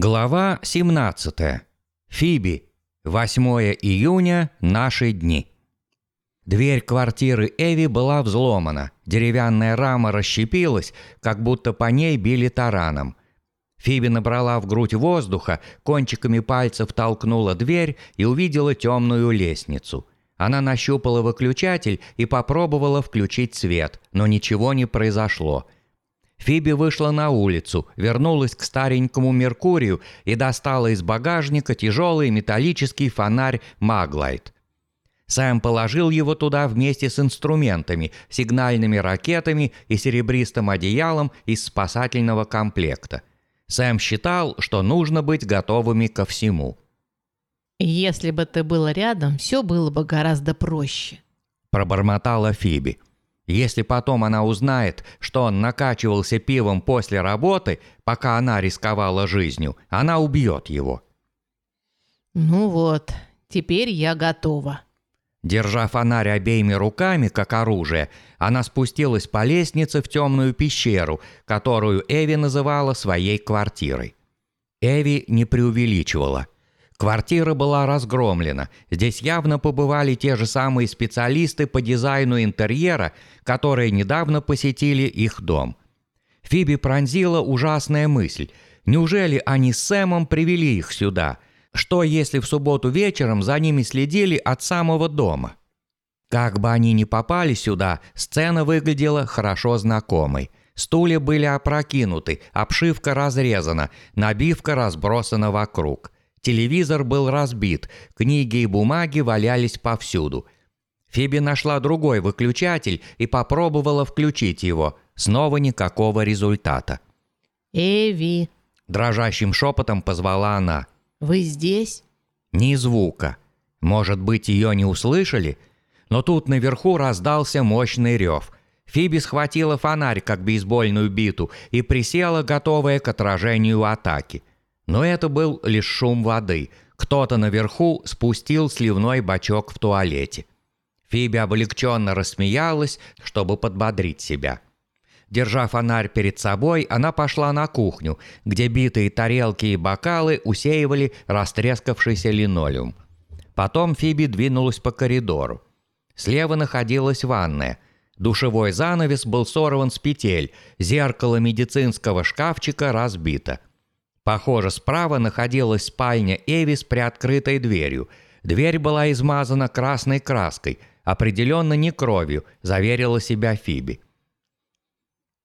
Глава 17. Фиби. 8 июня. Наши дни. Дверь квартиры Эви была взломана. Деревянная рама расщепилась, как будто по ней били тараном. Фиби набрала в грудь воздуха, кончиками пальцев толкнула дверь и увидела темную лестницу. Она нащупала выключатель и попробовала включить свет, но ничего не произошло – Фиби вышла на улицу, вернулась к старенькому Меркурию и достала из багажника тяжелый металлический фонарь Маглайт. Сэм положил его туда вместе с инструментами, сигнальными ракетами и серебристым одеялом из спасательного комплекта. Сэм считал, что нужно быть готовыми ко всему. «Если бы ты был рядом, все было бы гораздо проще», – пробормотала Фиби. Если потом она узнает, что он накачивался пивом после работы, пока она рисковала жизнью, она убьет его. «Ну вот, теперь я готова». Держа фонарь обеими руками, как оружие, она спустилась по лестнице в темную пещеру, которую Эви называла своей квартирой. Эви не преувеличивала – Квартира была разгромлена. Здесь явно побывали те же самые специалисты по дизайну интерьера, которые недавно посетили их дом. Фиби пронзила ужасная мысль. Неужели они с Сэмом привели их сюда? Что, если в субботу вечером за ними следили от самого дома? Как бы они ни попали сюда, сцена выглядела хорошо знакомой. Стулья были опрокинуты, обшивка разрезана, набивка разбросана вокруг – Телевизор был разбит, книги и бумаги валялись повсюду. Фиби нашла другой выключатель и попробовала включить его. Снова никакого результата. «Эви!» – дрожащим шепотом позвала она. «Вы здесь?» Ни звука. Может быть, ее не услышали? Но тут наверху раздался мощный рев. Фиби схватила фонарь, как бейсбольную биту, и присела, готовая к отражению атаки. Но это был лишь шум воды. Кто-то наверху спустил сливной бачок в туалете. Фиби облегченно рассмеялась, чтобы подбодрить себя. Держа фонарь перед собой, она пошла на кухню, где битые тарелки и бокалы усеивали растрескавшийся линолеум. Потом Фиби двинулась по коридору. Слева находилась ванная. Душевой занавес был сорван с петель, зеркало медицинского шкафчика разбито. Похоже, справа находилась спальня Эви с приоткрытой дверью. Дверь была измазана красной краской, определенно не кровью, заверила себя Фиби.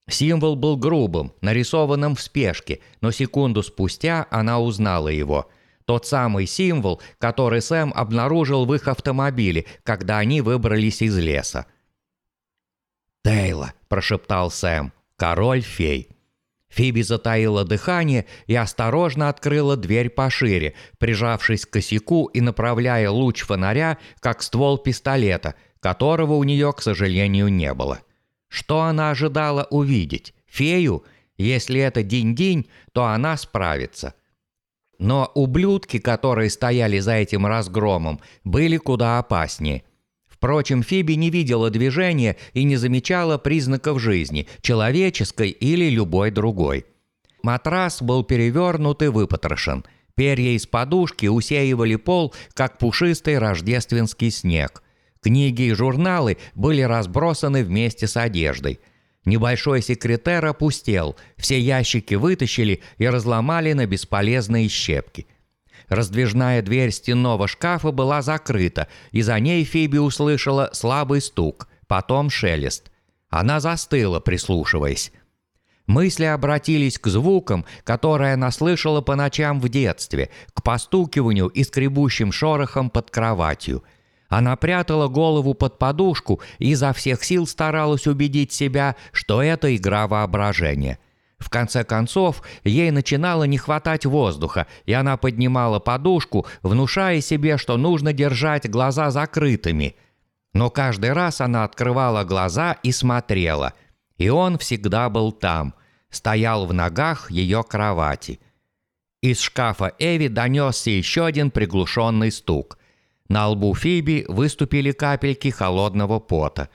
Символ был грубым, нарисованным в спешке, но секунду спустя она узнала его. Тот самый символ, который Сэм обнаружил в их автомобиле, когда они выбрались из леса. «Тейла», – прошептал Сэм, – «король-фей». Фиби затаила дыхание и осторожно открыла дверь пошире, прижавшись к косяку и направляя луч фонаря, как ствол пистолета, которого у нее, к сожалению, не было. Что она ожидала увидеть? Фею? Если это динь-динь, то она справится. Но ублюдки, которые стояли за этим разгромом, были куда опаснее – Впрочем, Фиби не видела движения и не замечала признаков жизни, человеческой или любой другой. Матрас был перевернут и выпотрошен. Перья из подушки усеивали пол, как пушистый рождественский снег. Книги и журналы были разбросаны вместе с одеждой. Небольшой секретер опустел, все ящики вытащили и разломали на бесполезные щепки. Раздвижная дверь стенного шкафа была закрыта, и за ней Фиби услышала слабый стук, потом шелест. Она застыла, прислушиваясь. Мысли обратились к звукам, которые она слышала по ночам в детстве, к постукиванию и скребущим шорохам под кроватью. Она прятала голову под подушку и изо всех сил старалась убедить себя, что это игра воображения – в конце концов, ей начинало не хватать воздуха, и она поднимала подушку, внушая себе, что нужно держать глаза закрытыми. Но каждый раз она открывала глаза и смотрела. И он всегда был там, стоял в ногах ее кровати. Из шкафа Эви донесся еще один приглушенный стук. На лбу Фиби выступили капельки холодного пота.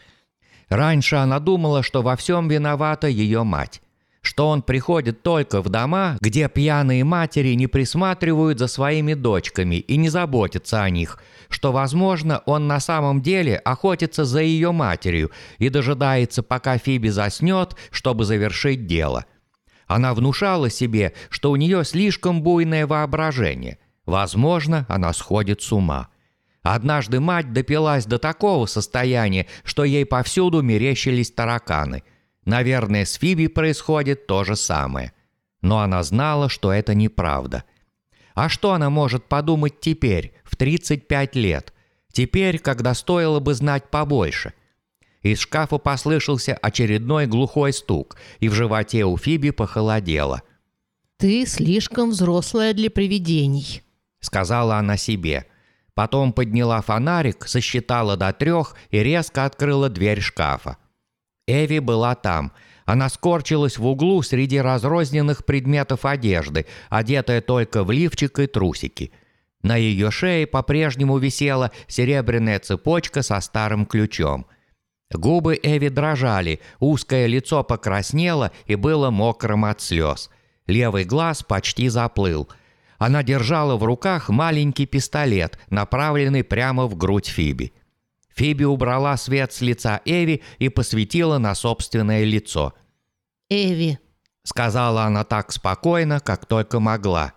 Раньше она думала, что во всем виновата ее мать. Что он приходит только в дома, где пьяные матери не присматривают за своими дочками и не заботятся о них, что, возможно, он на самом деле охотится за ее матерью и дожидается, пока Фиби заснет, чтобы завершить дело. Она внушала себе, что у нее слишком буйное воображение. Возможно, она сходит с ума. Однажды мать допилась до такого состояния, что ей повсюду мерещились тараканы. Наверное, с Фиби происходит то же самое. Но она знала, что это неправда. А что она может подумать теперь, в 35 лет? Теперь, когда стоило бы знать побольше? Из шкафа послышался очередной глухой стук, и в животе у Фиби похолодело. «Ты слишком взрослая для привидений», — сказала она себе. Потом подняла фонарик, сосчитала до трех и резко открыла дверь шкафа. Эви была там. Она скорчилась в углу среди разрозненных предметов одежды, одетая только в лифчик и трусики. На ее шее по-прежнему висела серебряная цепочка со старым ключом. Губы Эви дрожали, узкое лицо покраснело и было мокрым от слез. Левый глаз почти заплыл – она держала в руках маленький пистолет, направленный прямо в грудь Фиби. Фиби убрала свет с лица Эви и посветила на собственное лицо. «Эви», — сказала она так спокойно, как только могла.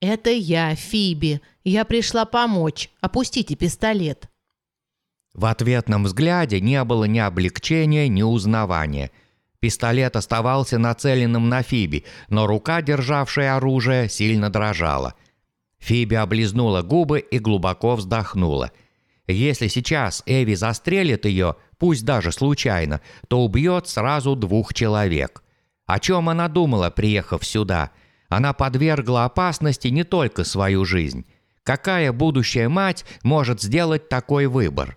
«Это я, Фиби. Я пришла помочь. Опустите пистолет». В ответном взгляде не было ни облегчения, ни узнавания — Пистолет оставался нацеленным на Фиби, но рука, державшая оружие, сильно дрожала. Фиби облизнула губы и глубоко вздохнула. Если сейчас Эви застрелит ее, пусть даже случайно, то убьет сразу двух человек. О чем она думала, приехав сюда? Она подвергла опасности не только свою жизнь. Какая будущая мать может сделать такой выбор?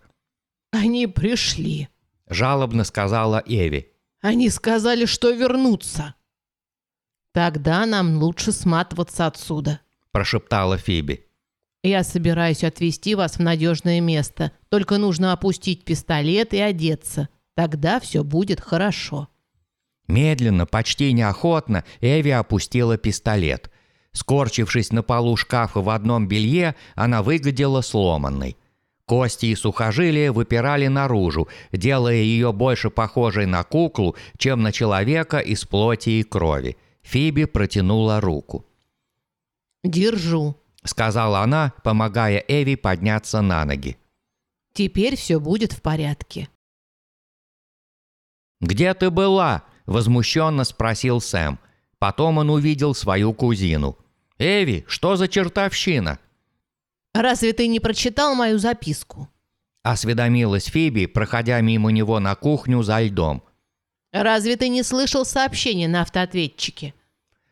«Они пришли», – жалобно сказала Эви. Они сказали, что вернутся. Тогда нам лучше сматываться отсюда, прошептала Фиби. Я собираюсь отвезти вас в надежное место. Только нужно опустить пистолет и одеться. Тогда все будет хорошо. Медленно, почти неохотно, Эви опустила пистолет. Скорчившись на полу шкафа в одном белье, она выглядела сломанной. Кости и сухожилия выпирали наружу, делая ее больше похожей на куклу, чем на человека из плоти и крови. Фиби протянула руку. «Держу», — сказала она, помогая Эви подняться на ноги. «Теперь все будет в порядке». «Где ты была?» — возмущенно спросил Сэм. Потом он увидел свою кузину. «Эви, что за чертовщина?» «Разве ты не прочитал мою записку?» Осведомилась Фиби, проходя мимо него на кухню за льдом. «Разве ты не слышал сообщения на автоответчике?»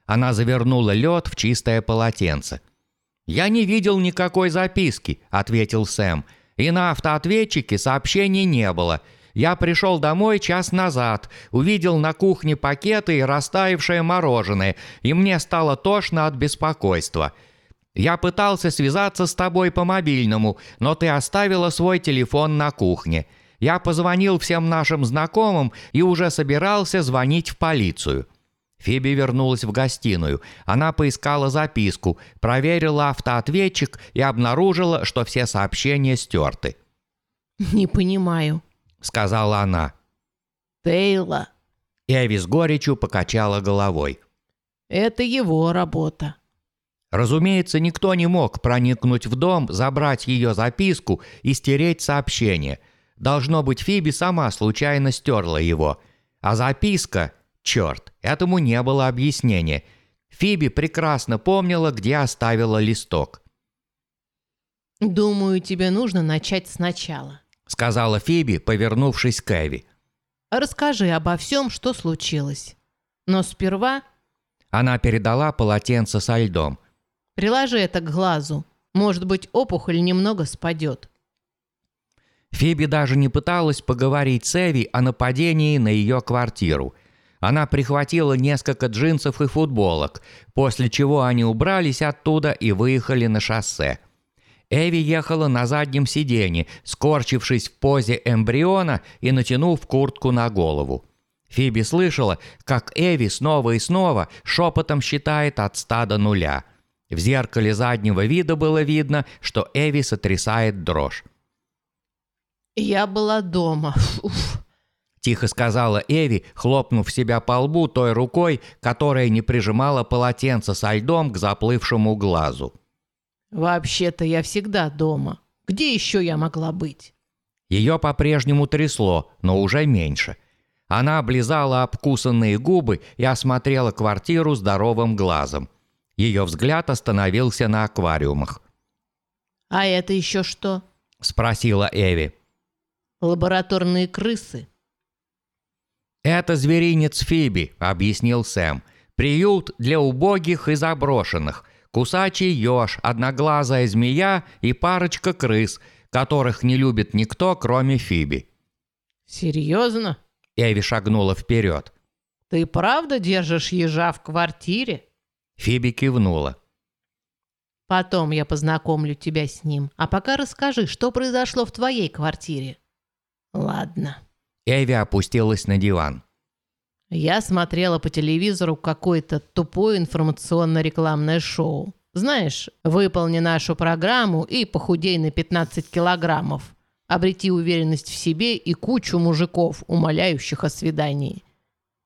Она завернула лед в чистое полотенце. «Я не видел никакой записки», — ответил Сэм. «И на автоответчике сообщений не было. Я пришел домой час назад, увидел на кухне пакеты и растаявшее мороженое, и мне стало тошно от беспокойства. Я пытался связаться с тобой по мобильному, но ты оставила свой телефон на кухне. Я позвонил всем нашим знакомым и уже собирался звонить в полицию». Фиби вернулась в гостиную. Она поискала записку, проверила автоответчик и обнаружила, что все сообщения стерты. «Не понимаю», — сказала она. «Тейла». Эви с горечью покачала головой. «Это его работа». Разумеется, никто не мог проникнуть в дом, забрать ее записку и стереть сообщение. Должно быть, Фиби сама случайно стерла его. А записка... Черт, этому не было объяснения. Фиби прекрасно помнила, где оставила листок. «Думаю, тебе нужно начать сначала», — сказала Фиби, повернувшись к Эви. «Расскажи обо всем, что случилось. Но сперва...» Она передала полотенце со льдом. Приложи это к глазу. Может быть, опухоль немного спадет. Фиби даже не пыталась поговорить с Эви о нападении на ее квартиру. Она прихватила несколько джинсов и футболок, после чего они убрались оттуда и выехали на шоссе. Эви ехала на заднем сиденье, скорчившись в позе эмбриона и натянув куртку на голову. Фиби слышала, как Эви снова и снова шепотом считает от ста до нуля. В зеркале заднего вида было видно, что Эви сотрясает дрожь. Я была дома. Уф. Тихо сказала Эви, хлопнув себя по лбу той рукой, которая не прижимала полотенце со льдом к заплывшему глазу. Вообще-то я всегда дома. Где еще я могла быть? Ее по-прежнему трясло, но уже меньше. Она облизала обкусанные губы и осмотрела квартиру здоровым глазом. Ее взгляд остановился на аквариумах. А это еще что? Спросила Эви. Лабораторные крысы. «Это зверинец Фиби», — объяснил Сэм. «Приют для убогих и заброшенных. Кусачий еж, одноглазая змея и парочка крыс, которых не любит никто, кроме Фиби». Серьезно? Эви шагнула вперед. Ты правда держишь ежа в квартире? Фиби кивнула. Потом я познакомлю тебя с ним. А пока расскажи, что произошло в твоей квартире. Ладно. Эви опустилась на диван. Я смотрела по телевизору какое-то тупое информационно-рекламное шоу. Знаешь, выполни нашу программу и похудей на 15 килограммов. Обрети уверенность в себе и кучу мужиков, умоляющих о свидании.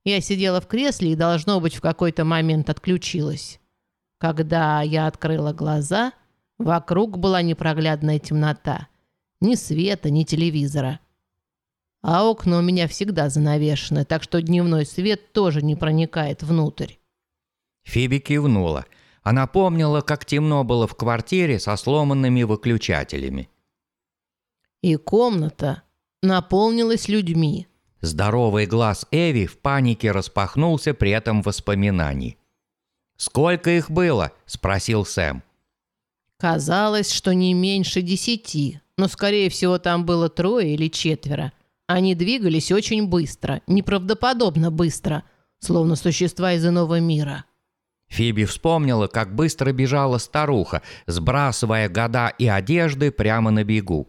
Я сидела в кресле и, должно быть, в какой-то момент отключилась. Когда я открыла глаза, вокруг была непроглядная темнота. Ни света, ни телевизора. А окна у меня всегда занавешены, так что дневной свет тоже не проникает внутрь. Фиби кивнула. Она помнила, как темно было в квартире со сломанными выключателями. И комната наполнилась людьми. Здоровый глаз Эви в панике распахнулся при этом воспоминании. «Сколько их было?» – спросил Сэм. Казалось, что не меньше десяти, но, скорее всего, там было трое или четверо. Они двигались очень быстро, неправдоподобно быстро, словно существа из иного мира. Фиби вспомнила, как быстро бежала старуха, сбрасывая года и одежды прямо на бегу.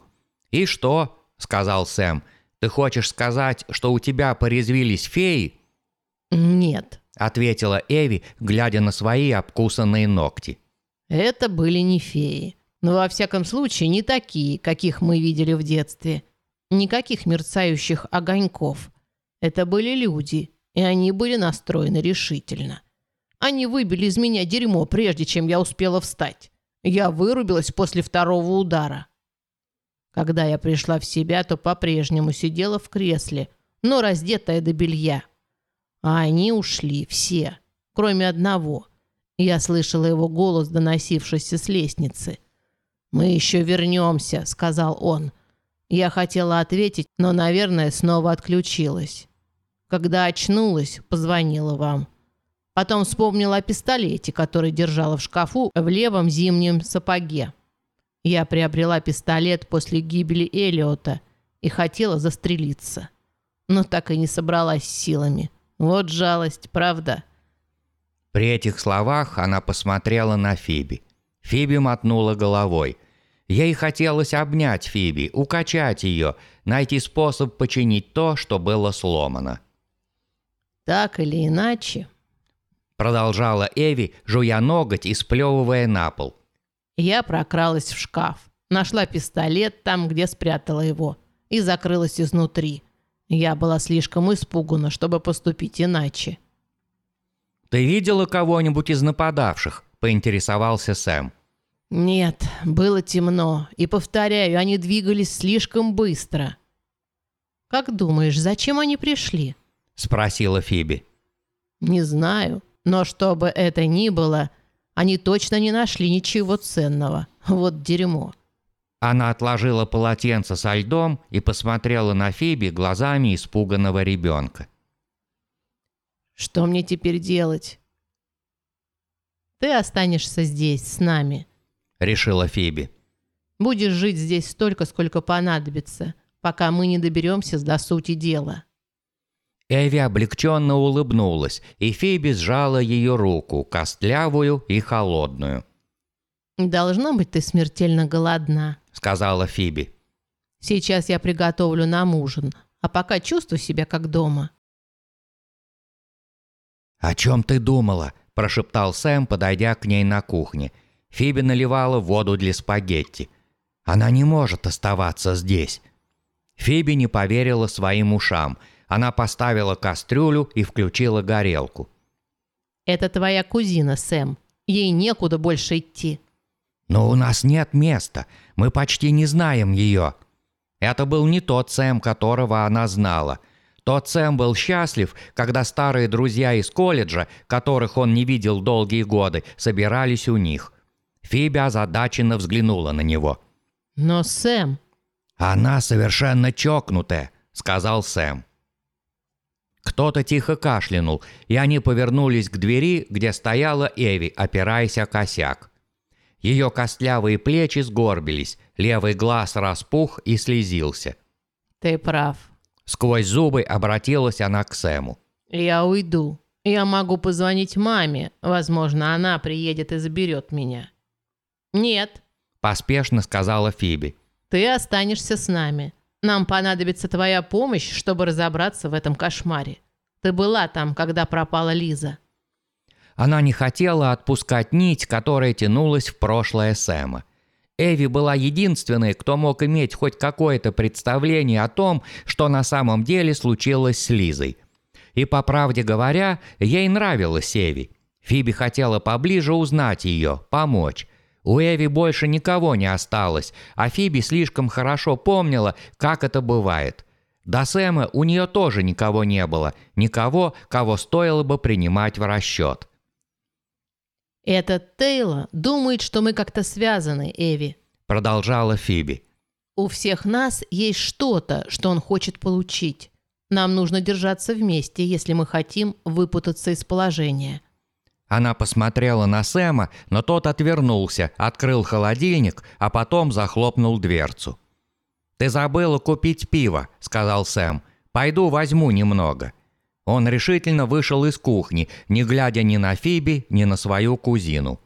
«И что?» – сказал Сэм. «Ты хочешь сказать, что у тебя порезвились феи?» «Нет», – ответила Эви, глядя на свои обкусанные ногти. это были не феи. Но во всяком случае не такие, каких мы видели в детстве. Никаких мерцающих огоньков. Это были люди, и они были настроены решительно. Они выбили из меня дерьмо, прежде чем я успела встать. Я вырубилась после второго удара. Когда я пришла в себя, то по-прежнему сидела в кресле, но раздетая до белья. А они ушли, все, кроме одного. Я слышала его голос, доносившийся с лестницы. «Мы еще вернемся», — сказал он. Я хотела ответить, но, наверное, снова отключилась. Когда очнулась, позвонила вам. Потом вспомнила о пистолете, который держала в шкафу в левом зимнем сапоге. Я приобрела пистолет после гибели Элиота и хотела застрелиться. Но так и не собралась силами. Вот жалость, правда? При этих словах она посмотрела на Фиби. Фиби мотнула головой. Ей хотелось обнять Фиби, укачать ее, найти способ починить то, что было сломано. Так или иначе, Продолжала Эви, жуя ноготь и сплевывая на пол. я прокралась в шкаф, нашла пистолет там, где спрятала его, и закрылась изнутри. Я была слишком испугана, чтобы поступить иначе. «Ты видела кого-нибудь из нападавших?» – поинтересовался Сэм. Нет, было темно, и, повторяю, они двигались слишком быстро. Как думаешь, зачем они пришли? – спросила Фиби. Не знаю, но что бы это ни было, они точно не нашли ничего ценного. Вот дерьмо. Она отложила полотенце со льдом и посмотрела на Фиби глазами испуганного ребенка. Что мне теперь делать? Ты останешься здесь с нами. Решила Фиби. Будешь жить здесь столько, сколько понадобится, пока мы не доберемся до сути дела. Эви облегченно улыбнулась, и Фиби сжала ее руку, костлявую и холодную. Должно быть, ты смертельно голодна. – сказала Фиби. Сейчас я приготовлю нам ужин, а пока чувствуй себя как дома. «О чем ты думала?» – прошептал Сэм, подойдя к ней на кухне. Фиби наливала воду для спагетти. «Она не может оставаться здесь». Фиби не поверила своим ушам. Она поставила кастрюлю и включила горелку. «Это твоя кузина, Сэм. Ей некуда больше идти». «Но у нас нет места. Мы почти не знаем ее». Это был не тот Сэм, которого она знала. Тот Сэм был счастлив, когда старые друзья из колледжа, которых он не видел долгие годы, собирались у них. Фиби озадаченно взглянула на него. «Но Сэм...» «Она совершенно чокнутая», — сказал Сэм. Кто-то тихо кашлянул, и они повернулись к двери, где стояла Эви, опираясь о косяк. Ее костлявые плечи сгорбились, левый глаз распух и слезился. «Ты прав. Сквозь зубы обратилась она к Сэму. Я уйду. Я могу позвонить маме. Возможно, она приедет и заберет меня». «Нет», – поспешно сказала Фиби. «Ты останешься с нами. Нам понадобится твоя помощь, чтобы разобраться в этом кошмаре. Ты была там, когда пропала Лиза». Она не хотела отпускать нить, которая тянулась в прошлое Сэма. Эви была единственной, кто мог иметь хоть какое-то представление о том, что на самом деле случилось с Лизой. И по правде говоря, ей нравилась Эви. Фиби хотела поближе узнать ее, помочь. У Эви больше никого не осталось, а Фиби слишком хорошо помнила, как это бывает. До Сэма у нее тоже никого не было, никого, кого стоило бы принимать в расчет. «Этот Тейлор думает, что мы как-то связаны, Эви», — продолжала Фиби. «У всех нас есть что-то, что он хочет получить. Нам нужно держаться вместе, если мы хотим выпутаться из положения». Она посмотрела на Сэма, но тот отвернулся, открыл холодильник, а потом захлопнул дверцу. «Ты забыла купить пиво», — сказал Сэм. «Пойду возьму немного». Он решительно вышел из кухни, не глядя ни на Фиби, ни на свою кузину.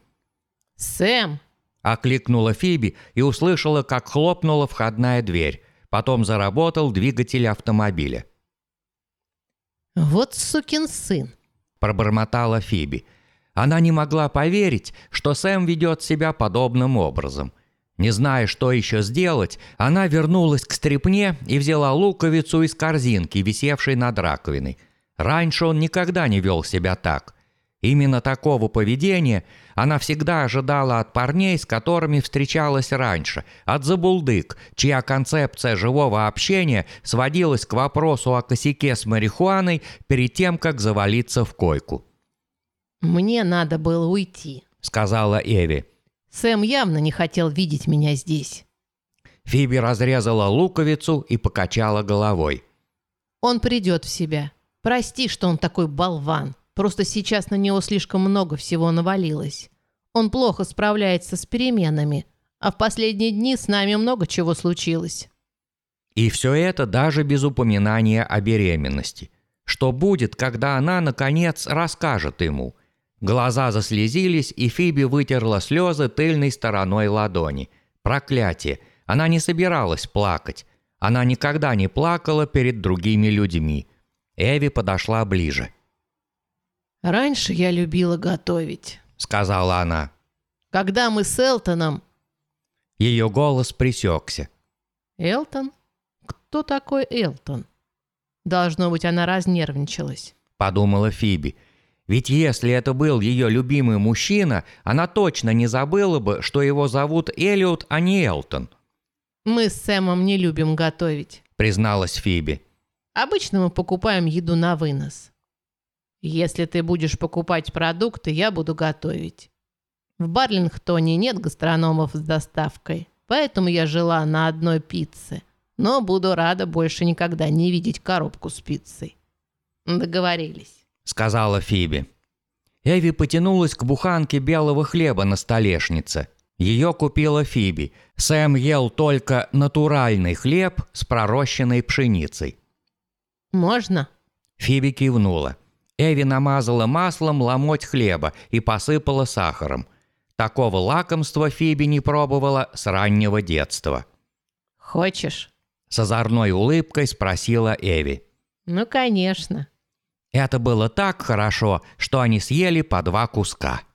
«Сэм!» – окликнула Фиби и услышала, как хлопнула входная дверь. Потом заработал двигатель автомобиля. «Вот сукин сын!» – пробормотала Фиби. Она не могла поверить, что Сэм ведет себя подобным образом. Не зная, что еще сделать, она вернулась к стрепне и взяла луковицу из корзинки, висевшей над раковиной. Раньше он никогда не вел себя так. Именно такого поведения она всегда ожидала от парней, с которыми встречалась раньше, от забулдык, чья концепция живого общения сводилась к вопросу о косяке с марихуаной перед тем, как завалиться в койку. «Мне надо было уйти», — сказала Эви. «Сэм явно не хотел видеть меня здесь». Фиби разрезала луковицу и покачала головой. «Он придет в себя. Прости, что он такой болван. Просто сейчас на него слишком много всего навалилось. Он плохо справляется с переменами, а в последние дни с нами много чего случилось. И все это даже без упоминания о беременности. Что будет, когда она, наконец, расскажет ему? Глаза заслезились, и Фиби вытерла слезы тыльной стороной ладони. Проклятие! Она не собиралась плакать. Она никогда не плакала перед другими людьми. Эви подошла ближе. «Раньше я любила готовить», — сказала она. «Когда мы с Элтоном...» Ее голос присекся. «Элтон? Кто такой Элтон?» Должно быть, она разнервничалась. Подумала Фиби. Ведь если это был ее любимый мужчина, она точно не забыла бы, что его зовут Элliot, а не Элтон. «Мы с Сэмом не любим готовить», — призналась Фиби. Обычно мы покупаем еду на вынос. Если ты будешь покупать продукты, я буду готовить. В Барлингтоне нет гастрономов с доставкой, поэтому я жила на одной пицце, но буду рада больше никогда не видеть коробку с пиццей. Договорились, сказала Фиби. Эви потянулась к буханке белого хлеба на столешнице. Ее купила Фиби. Сэм ел только натуральный хлеб с пророщенной пшеницей. «Можно?» Фиби кивнула. Эви намазала маслом ломоть хлеба и посыпала сахаром. Такого лакомства Фиби не пробовала с раннего детства. «Хочешь?» С озорной улыбкой спросила Эви. «Ну, конечно». Это было так хорошо, что они съели по два куска.